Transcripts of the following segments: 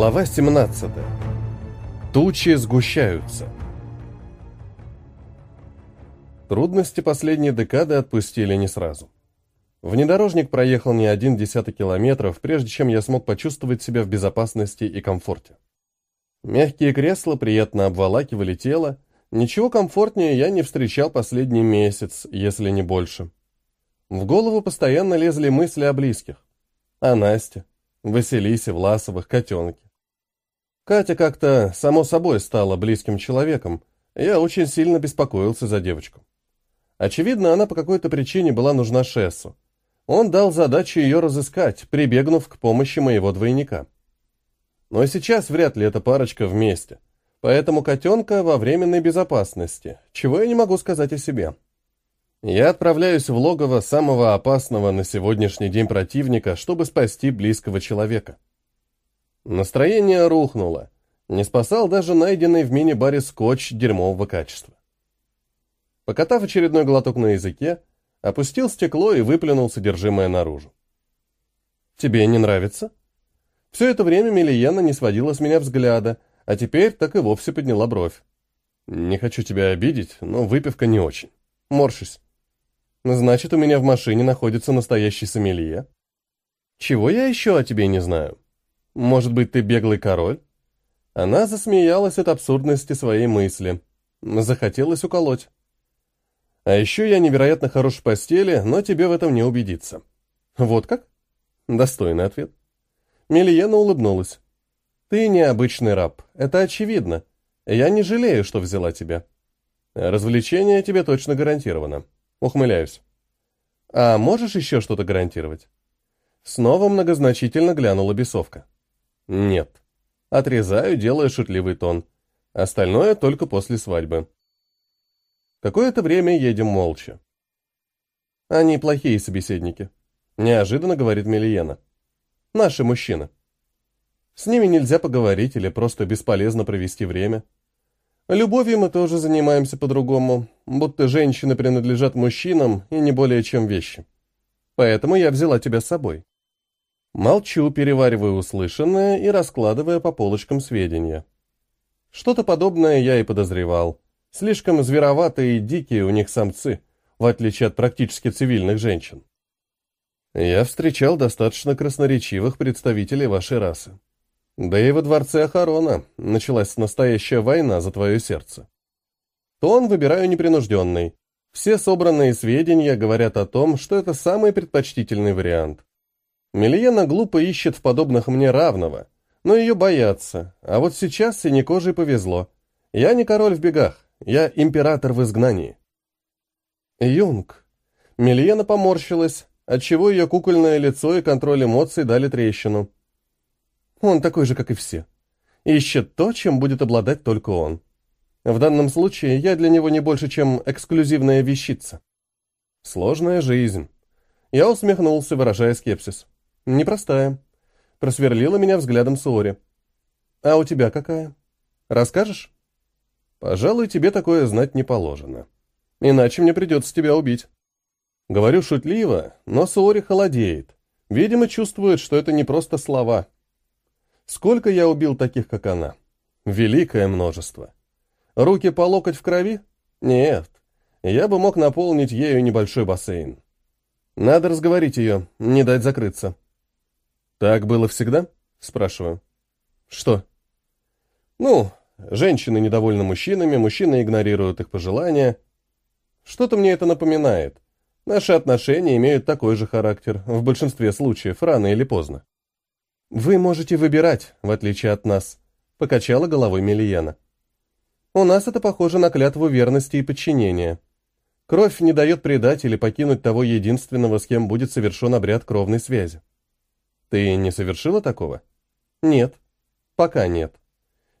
Глава 17. Тучи сгущаются. Трудности последней декады отпустили не сразу. Внедорожник проехал не один десяток километров, прежде чем я смог почувствовать себя в безопасности и комфорте. Мягкие кресла приятно обволакивали тело, ничего комфортнее я не встречал последний месяц, если не больше. В голову постоянно лезли мысли о близких. О Насте, Василисе, Власовых, котенке. Катя как-то само собой стала близким человеком, я очень сильно беспокоился за девочку. Очевидно, она по какой-то причине была нужна Шессу. Он дал задачу ее разыскать, прибегнув к помощи моего двойника. Но сейчас вряд ли эта парочка вместе, поэтому котенка во временной безопасности, чего я не могу сказать о себе. Я отправляюсь в логово самого опасного на сегодняшний день противника, чтобы спасти близкого человека. Настроение рухнуло. Не спасал даже найденный в мини-баре скотч дерьмового качества. Покатав очередной глоток на языке, опустил стекло и выплюнул содержимое наружу. «Тебе не нравится?» Все это время Милиена не сводила с меня взгляда, а теперь так и вовсе подняла бровь. «Не хочу тебя обидеть, но выпивка не очень. Морщусь. Значит, у меня в машине находится настоящий сомелье. Чего я еще о тебе не знаю? Может быть, ты беглый король? Она засмеялась от абсурдности своей мысли. Захотелось уколоть. А еще я невероятно хорош в постели, но тебе в этом не убедиться. Вот как? Достойный ответ. Милиена улыбнулась. Ты необычный раб, это очевидно. Я не жалею, что взяла тебя. Развлечение тебе точно гарантировано. Ухмыляюсь. «А можешь еще что-то гарантировать?» Снова многозначительно глянула бесовка. «Нет». Отрезаю, делая шутливый тон. Остальное только после свадьбы. Какое-то время едем молча. Они плохие собеседники. Неожиданно говорит Милиена. Наши мужчины. С ними нельзя поговорить или просто бесполезно провести время. Любовью мы тоже занимаемся по-другому, будто женщины принадлежат мужчинам и не более чем вещи. Поэтому я взяла тебя с собой. Молчу, переваривая услышанное и раскладывая по полочкам сведения. Что-то подобное я и подозревал. Слишком звероватые и дикие у них самцы, в отличие от практически цивильных женщин. Я встречал достаточно красноречивых представителей вашей расы. Да и во дворце Ахарона началась настоящая война за твое сердце. Тон выбираю непринужденный. Все собранные сведения говорят о том, что это самый предпочтительный вариант. Мильена глупо ищет в подобных мне равного, но ее боятся, а вот сейчас синекожей повезло. Я не король в бегах, я император в изгнании. Юнг. Мильена поморщилась, отчего ее кукольное лицо и контроль эмоций дали трещину. Он такой же, как и все. Ищет то, чем будет обладать только он. В данном случае я для него не больше, чем эксклюзивная вещица. Сложная жизнь. Я усмехнулся, выражая скепсис. Непростая. Просверлила меня взглядом Суори. А у тебя какая? Расскажешь? Пожалуй, тебе такое знать не положено. Иначе мне придется тебя убить. Говорю шутливо, но Суори холодеет. Видимо, чувствует, что это не просто слова — Сколько я убил таких, как она? Великое множество. Руки по локоть в крови? Нет. Я бы мог наполнить ею небольшой бассейн. Надо разговорить ее, не дать закрыться. Так было всегда? Спрашиваю. Что? Ну, женщины недовольны мужчинами, мужчины игнорируют их пожелания. Что-то мне это напоминает. Наши отношения имеют такой же характер, в большинстве случаев, рано или поздно. «Вы можете выбирать, в отличие от нас», — покачала головой Мелиена. «У нас это похоже на клятву верности и подчинения. Кровь не дает предать или покинуть того единственного, с кем будет совершен обряд кровной связи. Ты не совершила такого? Нет. Пока нет.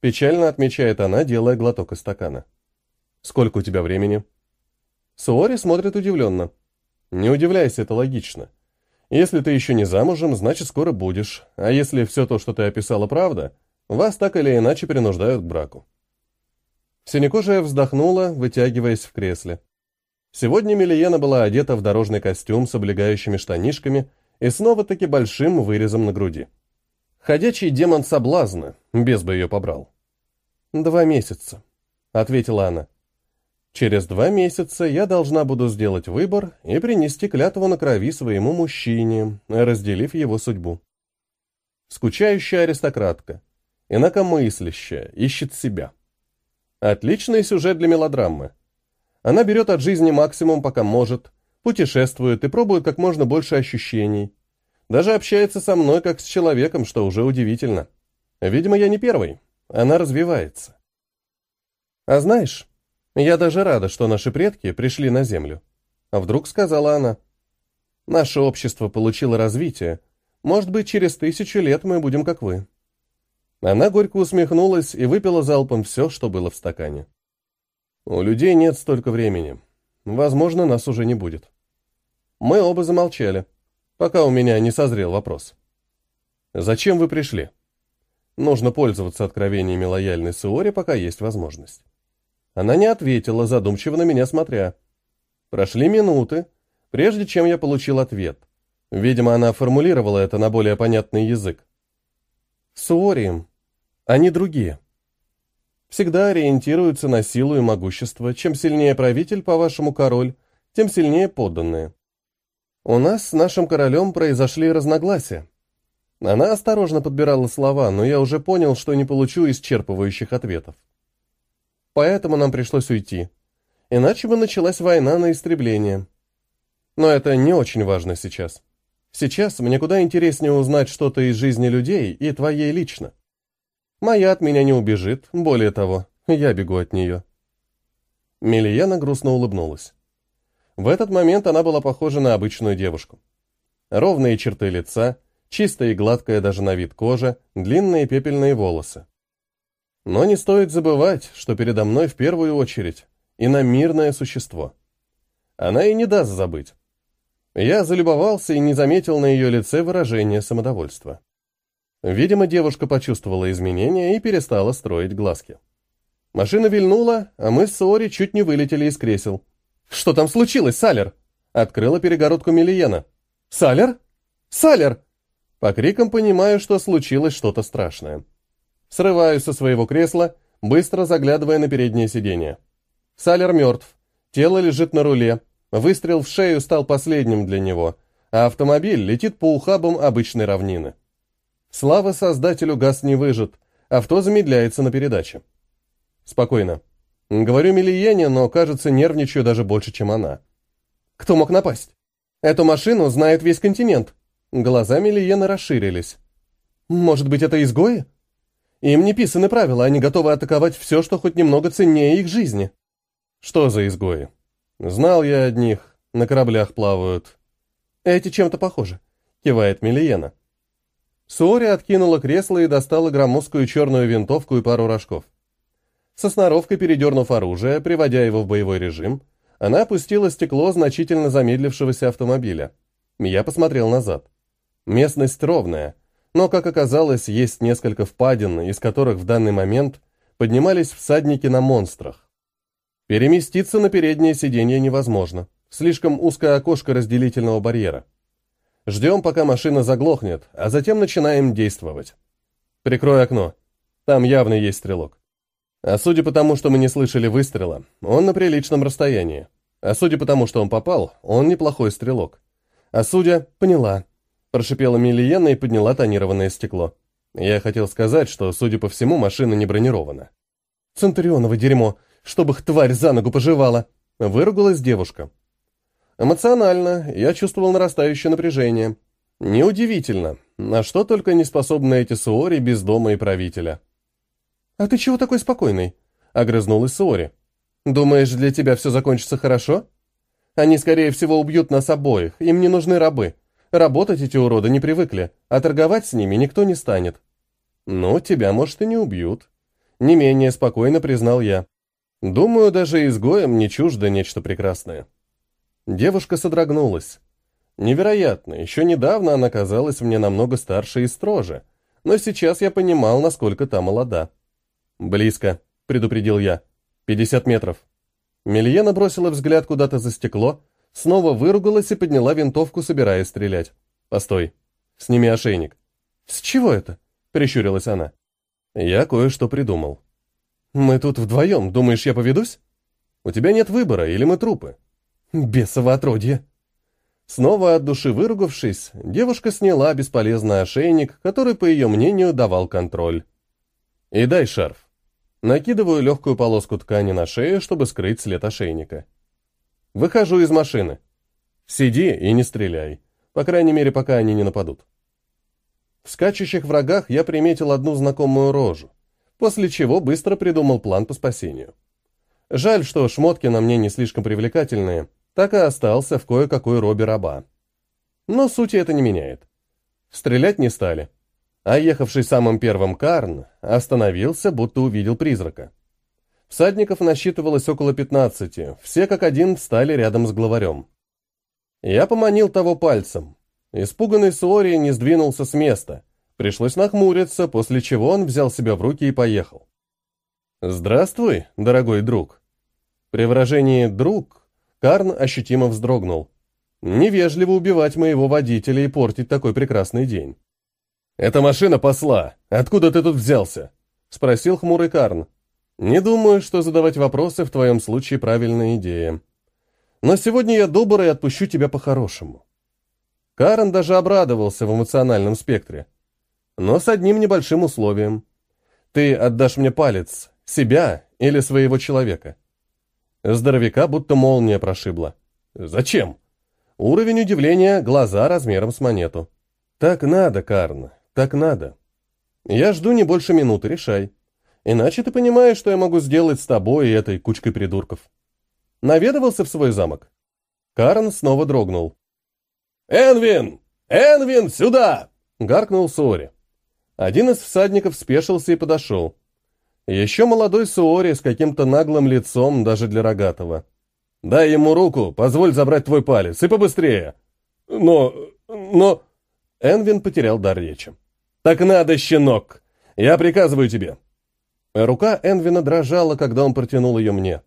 Печально отмечает она, делая глоток из стакана. Сколько у тебя времени? Суори смотрит удивленно. Не удивляйся, это логично. Если ты еще не замужем, значит, скоро будешь. А если все то, что ты описала, правда, вас так или иначе принуждают к браку. Синекожая вздохнула, вытягиваясь в кресле. Сегодня Милиена была одета в дорожный костюм с облегающими штанишками и снова-таки большим вырезом на груди. Ходячий демон соблазна, без бы ее побрал. «Два месяца», — ответила она. «Через два месяца я должна буду сделать выбор и принести клятву на крови своему мужчине, разделив его судьбу. Скучающая аристократка, инакомыслящая, ищет себя. Отличный сюжет для мелодрамы. Она берет от жизни максимум, пока может, путешествует и пробует как можно больше ощущений, даже общается со мной как с человеком, что уже удивительно. Видимо, я не первый. Она развивается. А знаешь, я даже рада, что наши предки пришли на Землю. А вдруг сказала она. Наше общество получило развитие. Может быть, через тысячу лет мы будем как вы. Она горько усмехнулась и выпила залпом все, что было в стакане. У людей нет столько времени. Возможно, нас уже не будет. Мы оба замолчали пока у меня не созрел вопрос. «Зачем вы пришли?» Нужно пользоваться откровениями лояльной Суори, пока есть возможность. Она не ответила, задумчиво на меня смотря. Прошли минуты, прежде чем я получил ответ. Видимо, она формулировала это на более понятный язык. Суори, они другие. Всегда ориентируются на силу и могущество. Чем сильнее правитель, по-вашему, король, тем сильнее подданные. У нас с нашим королем произошли разногласия. Она осторожно подбирала слова, но я уже понял, что не получу исчерпывающих ответов. Поэтому нам пришлось уйти. Иначе бы началась война на истребление. Но это не очень важно сейчас. Сейчас мне куда интереснее узнать что-то из жизни людей и твоей лично. Моя от меня не убежит, более того, я бегу от нее. Милияна грустно улыбнулась. В этот момент она была похожа на обычную девушку. Ровные черты лица, чистая и гладкая даже на вид кожа, длинные пепельные волосы. Но не стоит забывать, что передо мной в первую очередь иномирное существо. Она и не даст забыть. Я залюбовался и не заметил на ее лице выражения самодовольства. Видимо, девушка почувствовала изменения и перестала строить глазки. Машина вильнула, а мы с Сори чуть не вылетели из кресел. «Что там случилось, Салер?» Открыла перегородку Милиена. «Салер? Салер!» По крикам понимаю, что случилось что-то страшное. Срываюсь со своего кресла, быстро заглядывая на переднее сиденье. Салер мертв. Тело лежит на руле. Выстрел в шею стал последним для него, а автомобиль летит по ухабам обычной равнины. Слава создателю, газ не выжат. Авто замедляется на передаче. Спокойно. Говорю Милиене, но, кажется, нервничаю даже больше, чем она. Кто мог напасть? Эту машину знает весь континент. Глаза Милиены расширились. Может быть, это изгои? Им не писаны правила, они готовы атаковать все, что хоть немного ценнее их жизни. Что за изгои? Знал я одних, на кораблях плавают. Эти чем-то похожи, кивает Милиена. Суори откинула кресло и достала громоздкую черную винтовку и пару рожков. Со сноровкой передернув оружие, приводя его в боевой режим, она опустила стекло значительно замедлившегося автомобиля. Я посмотрел назад. Местность ровная, но, как оказалось, есть несколько впадин, из которых в данный момент поднимались всадники на монстрах. Переместиться на переднее сиденье невозможно. Слишком узкое окошко разделительного барьера. Ждем, пока машина заглохнет, а затем начинаем действовать. Прикрой окно. Там явно есть стрелок. А судя по тому, что мы не слышали выстрела, он на приличном расстоянии. А судя по тому, что он попал, он неплохой стрелок. А судя... Поняла. Прошипела Милиена и подняла тонированное стекло. Я хотел сказать, что, судя по всему, машина не бронирована. «Центурионово дерьмо! Чтобы их тварь за ногу пожевала!» Выругалась девушка. Эмоционально я чувствовал нарастающее напряжение. Неудивительно, на что только не способны эти суори без дома и правителя. «А ты чего такой спокойный?» — огрызнулась Суори. «Думаешь, для тебя все закончится хорошо? Они, скорее всего, убьют нас обоих, им не нужны рабы. Работать эти уроды не привыкли, а торговать с ними никто не станет». «Ну, тебя, может, и не убьют». Не менее спокойно признал я. «Думаю, даже изгоем не чуждо нечто прекрасное». Девушка содрогнулась. Невероятно, еще недавно она казалась мне намного старше и строже, но сейчас я понимал, насколько та молода. «Близко», — предупредил я. «Пятьдесят метров». Мильена бросила взгляд куда-то за стекло, снова выругалась и подняла винтовку, собираясь стрелять. «Постой. Сними ошейник». «С чего это?» прищурилась она. Я кое-что придумал. Мы тут вдвоем, думаешь, я поведусь? У тебя нет выбора, или мы трупы? Бесово отродье. Снова от души выругавшись, девушка сняла бесполезный ошейник, который, по ее мнению, давал контроль. И дай шарф. Накидываю легкую полоску ткани на шею, чтобы скрыть след ошейника. Выхожу из машины. Сиди и не стреляй. По крайней мере, пока они не нападут. В скачущих врагах я приметил одну знакомую рожу, после чего быстро придумал план по спасению. Жаль, что шмотки на мне не слишком привлекательные, так и остался в кое-какой робе раба. Но сути это не меняет. Стрелять не стали. А ехавший самым первым Карн остановился, будто увидел призрака. Всадников насчитывалось около пятнадцати, все как один встали рядом с главарем. Я поманил того пальцем, Испуганный Суори не сдвинулся с места. Пришлось нахмуриться, после чего он взял себя в руки и поехал. «Здравствуй, дорогой друг». При выражении «друг» Карн ощутимо вздрогнул. Невежливо убивать моего водителя и портить такой прекрасный день. «Это машина посла. Откуда ты тут взялся?» — спросил хмурый Карн. «Не думаю, что задавать вопросы в твоем случае правильная идея. Но сегодня я добр и отпущу тебя по-хорошему. Карен даже обрадовался в эмоциональном спектре. Но с одним небольшим условием. Ты отдашь мне палец, себя или своего человека. Здоровяка будто молния прошибла. Зачем? Уровень удивления, глаза размером с монету. Так надо, Карн, так надо. Я жду не больше минуты, решай. Иначе ты понимаешь, что я могу сделать с тобой и этой кучкой придурков. Наведывался в свой замок? Карн снова дрогнул. «Энвин! Энвин, сюда!» — гаркнул Суори. Один из всадников спешился и подошел. Еще молодой Суори с каким-то наглым лицом даже для рогатого. «Дай ему руку, позволь забрать твой палец, и побыстрее!» «Но... но...» Энвин потерял дар речи. «Так надо, щенок! Я приказываю тебе!» Рука Энвина дрожала, когда он протянул ее мне.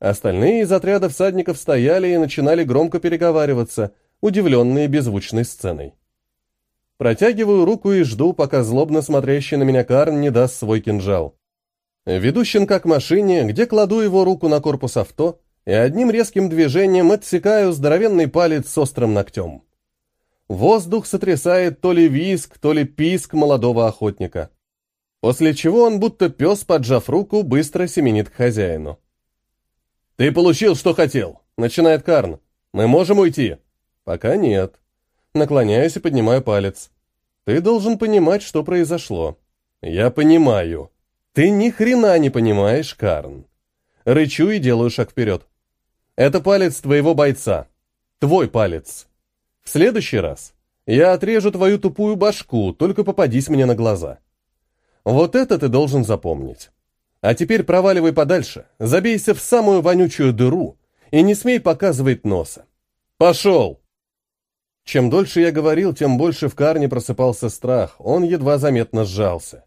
Остальные из отряда всадников стояли и начинали громко переговариваться — удивленные беззвучной сценой. Протягиваю руку и жду, пока злобно смотрящий на меня Карн не даст свой кинжал. Веду щенка к машине, где кладу его руку на корпус авто и одним резким движением отсекаю здоровенный палец с острым ногтем. Воздух сотрясает то ли виск, то ли писк молодого охотника. После чего он, будто пес, поджав руку, быстро семенит к хозяину. «Ты получил, что хотел», — начинает Карн. «Мы можем уйти». Пока нет. Наклоняюсь и поднимаю палец. Ты должен понимать, что произошло. Я понимаю. Ты ни хрена не понимаешь, Карн. Рычу и делаю шаг вперед. Это палец твоего бойца. Твой палец. В следующий раз я отрежу твою тупую башку, только попадись мне на глаза. Вот это ты должен запомнить. А теперь проваливай подальше, забейся в самую вонючую дыру и не смей показывать носа. Пошел! Чем дольше я говорил, тем больше в Карне просыпался страх, он едва заметно сжался.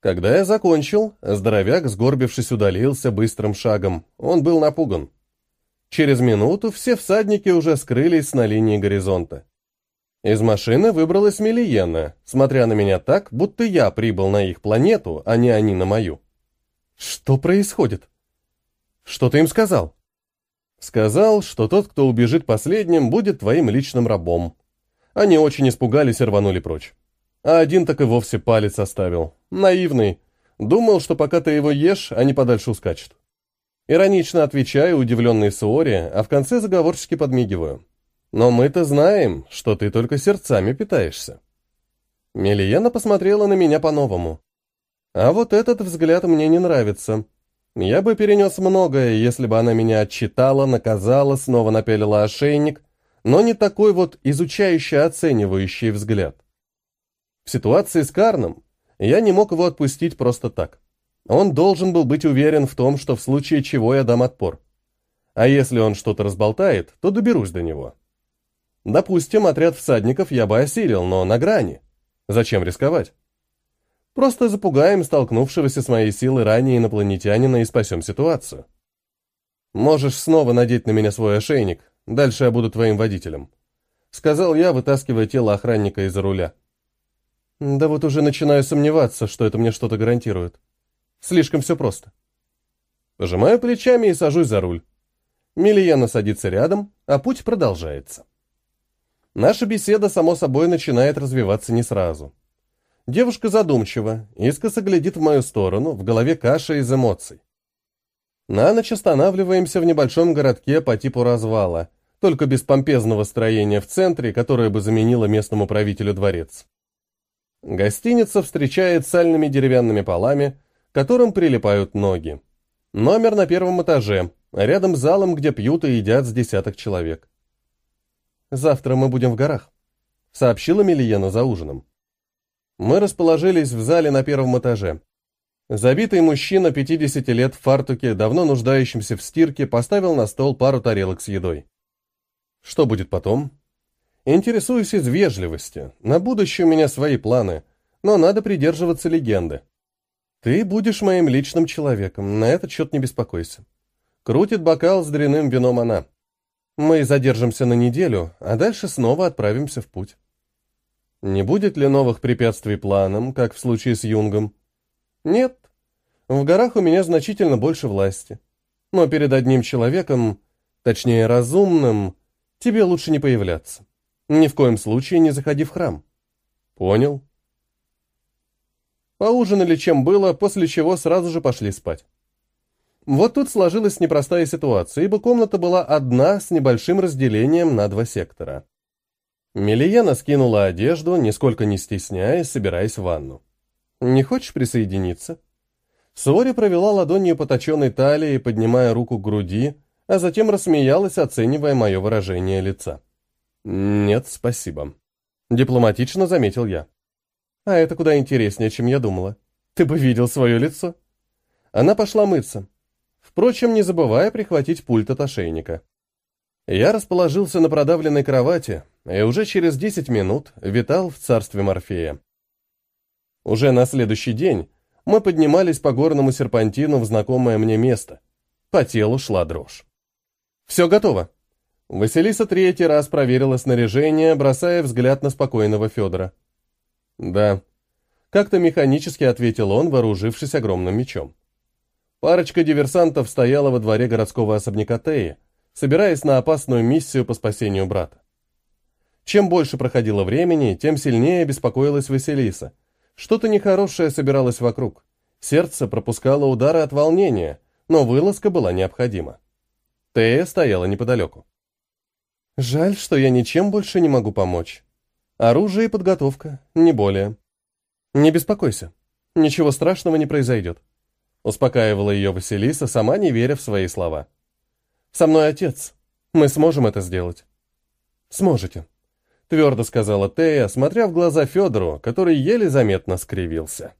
Когда я закончил, здоровяк, сгорбившись, удалился быстрым шагом. Он был напуган. Через минуту все всадники уже скрылись на линии горизонта. Из машины выбралась Мелиена, смотря на меня так, будто я прибыл на их планету, а не они на мою. «Что происходит?» «Что ты им сказал?» Сказал, что тот, кто убежит последним, будет твоим личным рабом. Они очень испугались и рванули прочь. А один так и вовсе палец оставил. Наивный. Думал, что пока ты его ешь, они подальше ускачут. Иронично отвечаю, удивленный Суори, а в конце заговорчески подмигиваю. Но мы-то знаем, что ты только сердцами питаешься. Мелиена посмотрела на меня по-новому. А вот этот взгляд мне не нравится. Я бы перенес многое, если бы она меня отчитала, наказала, снова напялила ошейник, но не такой вот изучающий, оценивающий взгляд. В ситуации с Карном я не мог его отпустить просто так. Он должен был быть уверен в том, что в случае чего я дам отпор. А если он что-то разболтает, то доберусь до него. Допустим, отряд всадников я бы осилил, но на грани. Зачем рисковать? Просто запугаем столкнувшегося с моей силой ранее инопланетянина и спасем ситуацию. Можешь снова надеть на меня свой ошейник, дальше я буду твоим водителем. Сказал я, вытаскивая тело охранника из-за руля. Да вот уже начинаю сомневаться, что это мне что-то гарантирует. Слишком все просто. Пожимаю плечами и сажусь за руль. Милиена садится рядом, а путь продолжается. Наша беседа, само собой, начинает развиваться не сразу. Девушка задумчива, искоса глядит в мою сторону, в голове каша из эмоций. На ночь останавливаемся в небольшом городке по типу развала, только без помпезного строения в центре, которое бы заменило местному правителю дворец. Гостиница встречает сальными деревянными полами, которым прилипают ноги. Номер на первом этаже, рядом с залом, где пьют и едят с десяток человек. «Завтра мы будем в горах», — сообщила Милиена за ужином. Мы расположились в зале на первом этаже. Забитый мужчина 50 лет в фартуке, давно нуждающимся в стирке, поставил на стол пару тарелок с едой. Что будет потом? Интересуюсь из вежливости. На будущее у меня свои планы, но надо придерживаться легенды. Ты будешь моим личным человеком, на этот счет не беспокойся. Крутит бокал с дряным вином она. Мы задержимся на неделю, а дальше снова отправимся в путь. Не будет ли новых препятствий планам, как в случае с Юнгом? Нет. В горах у меня значительно больше власти. Но перед одним человеком, точнее разумным, тебе лучше не появляться. Ни в коем случае не заходи в храм. Понял. Поужинали чем было, после чего сразу же пошли спать. Вот тут сложилась непростая ситуация, ибо комната была одна с небольшим разделением на два сектора. Милиена скинула одежду, нисколько не стесняясь, собираясь в ванну. «Не хочешь присоединиться?» Сори провела ладонью по точенной талии, поднимая руку к груди, а затем рассмеялась, оценивая мое выражение лица. «Нет, спасибо», — дипломатично заметил я. «А это куда интереснее, чем я думала. Ты бы видел свое лицо». Она пошла мыться. Впрочем, не забывая прихватить пульт от ошейника. Я расположился на продавленной кровати и уже через десять минут витал в царстве Морфея. Уже на следующий день мы поднимались по горному серпантину в знакомое мне место. По телу шла дрожь. «Все готово». Василиса третий раз проверила снаряжение, бросая взгляд на спокойного Федора. «Да». Как-то механически ответил он, вооружившись огромным мечом. Парочка диверсантов стояла во дворе городского особняка Теи, собираясь на опасную миссию по спасению брата. Чем больше проходило времени, тем сильнее беспокоилась Василиса – что-то нехорошее собиралось вокруг. Сердце пропускало удары от волнения, но вылазка была необходима. Тея стояла неподалеку. «Жаль, что я ничем больше не могу помочь. Оружие и подготовка, не более. Не беспокойся, ничего страшного не произойдет», успокаивала ее Василиса, сама не веря в свои слова. «Со мной отец. Мы сможем это сделать». «Сможете», твердо сказала Тея, смотря в глаза Федору, который еле заметно скривился.